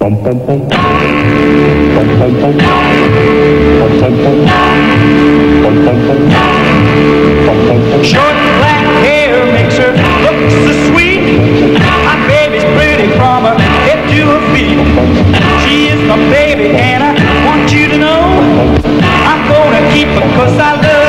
Short black hair makes her look so sweet. My baby's pretty from her head to her feet. She is my baby and I want you to know I'm gonna keep her 'cause I love.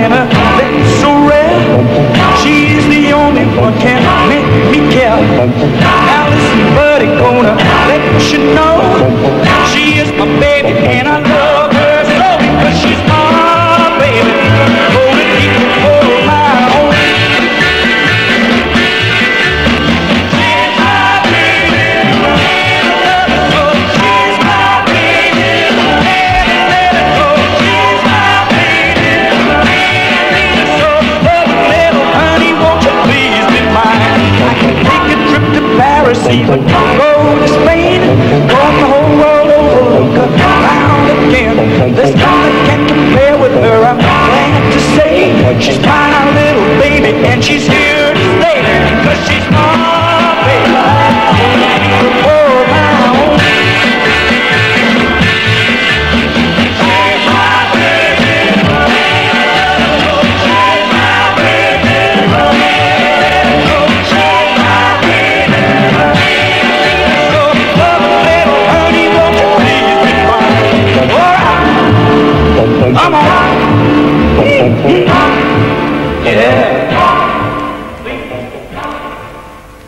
Santa that's so rare. She's the only one can make me care. Even go to Spain, cross the whole world over, Yeah.